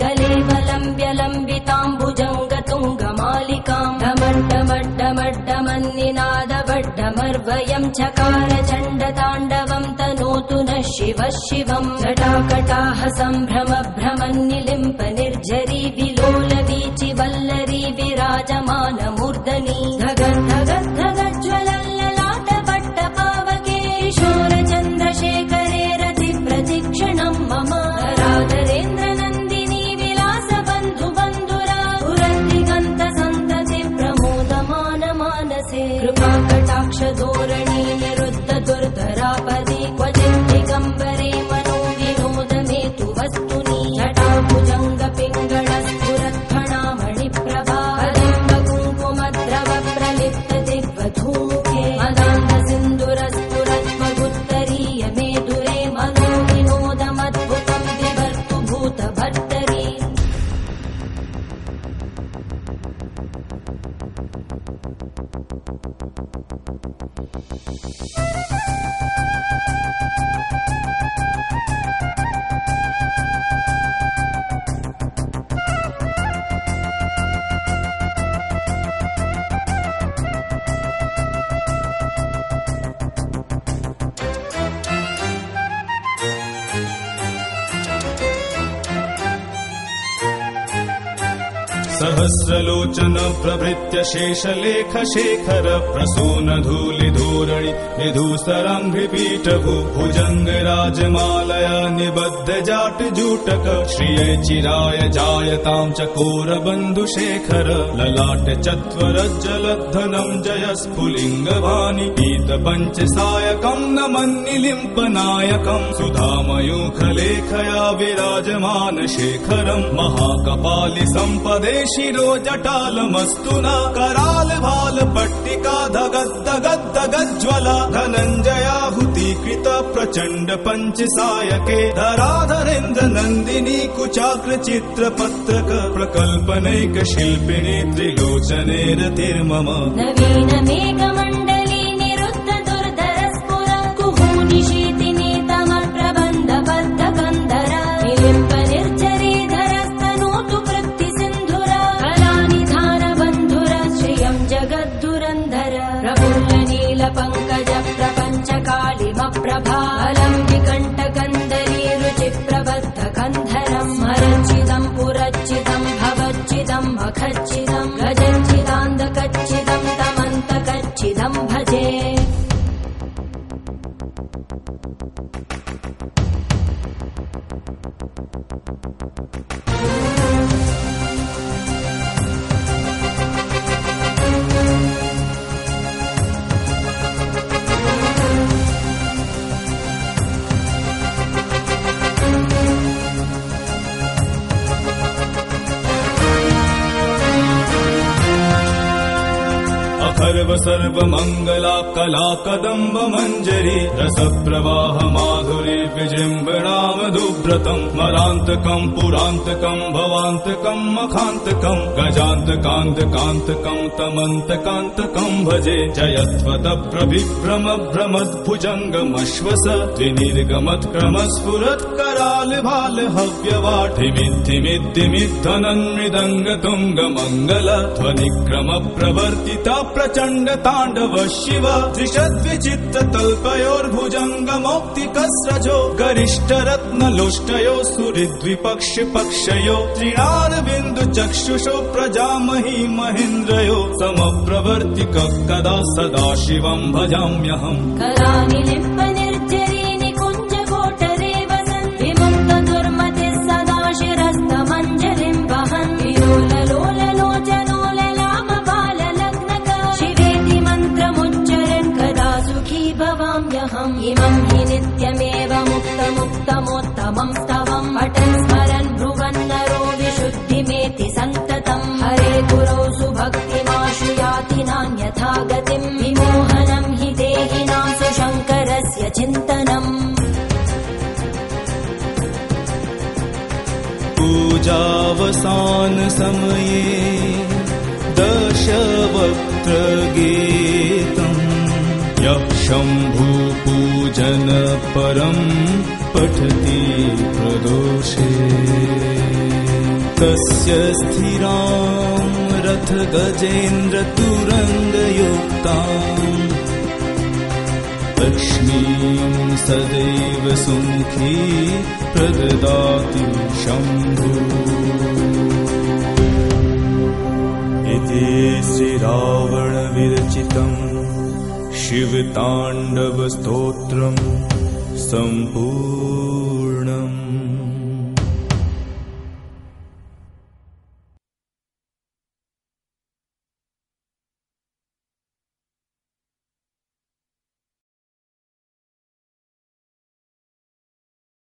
गले वलम्ब्यलम्बिताम्बुजङ्गतुङ्गमालिकाम् डमड्डमड्डमड्डमन्निनादवड्डमर्वयम् चकार चण्डताण्डवम् तनोतु नः शिवः शिवम् जटाकटाः सम्भ्रम Thank you. सहस्रलोचन प्रभृत्य शेषलेख शेखर प्रसून धूलि धूरणि विधूसरङ्घ्रिपीठभू भुजङ्ग राजमालया निबद्ध जाट जूटक श्रिय चिराय जायताम् चकोर बन्धु शेखर ललाट चत्वर जलद्धनम् जय स्फुलिङ्ग भानि पीत पञ्च सायकम् न मन्निलिम्पनायकम् सुधामयूखलेखया विराजमान शेखरम् महाकपालि सम्पदे शिरो जटालमस्तु न कराल भाल पट्टिका धगद्दगद्दगज्ज्वला धनञ्जयाहुति कृत प्रचण्ड पञ्च सायके धराधरेन्द्र नन्दिनी कुचाग्र चित्र पत्रक प्रकल्पनैक शिल्पिनी त्रिलोचने रतिर्मम कालिमप्रभा अलम् विकण्ठ कन्दरी रुचि प्रबद्ध कन्धरम् स्मरच्चिदम् पुरच्चिदम् भवच्चिदम् मखच्चिदम् गजच्चिदान्दकच्चिदम् तमन्तकच्चिदम् भजे। अखर्व सर्व मङ्गला कला कदम्ब मञ्जरी रस प्रवाह माधुरी विजृम्भणाम दुव्रतम् मरान्तकम् पुरान्तकम् भवान्तकम् मखान्तकम् गजान्तकान्तकान्तकम् तमन्तकान्तकम् भजे। जयत्वत प्रविभ्रम भ्रमद्भुजङ्गमश्वस द्विनिर्गमत्क्रम स्फुरत् कराल भाल हव्यवाढिमिद्धिमिद्धिमिद्धनन्मृदङ्ग तुङ्ग मङ्गल ध्वनिक्रम प्रवर्तिता प्रचण्ड ताण्डव शिव त्रिषद्विचित्र तल्पयोर्भुजङ्गमौक्तिकस्रजो गरिष्ठ रत्न लोष्टयो सुहृद्विपक्ष पक्षयो त्रिणार बिन्दु चक्षुषो प्रजामही महेन्द्रयो समप्रवर्तिक कदा सदा शिवम् भजाम्यहम् पूजावसान समये दशवक्त्रगीतम् यः शम्भुपूजन परम् पठति प्रदोषे। तस्य स्थिराम् रथ गजेन्द्र तुरङ्गयुक्ताम् लक्ष्मीं सदैव सुमुखी प्रददाति शम्भु। इति श्रीरावणविरचितम् शिवताण्डवस्तोत्रम् सम्पूर्णम्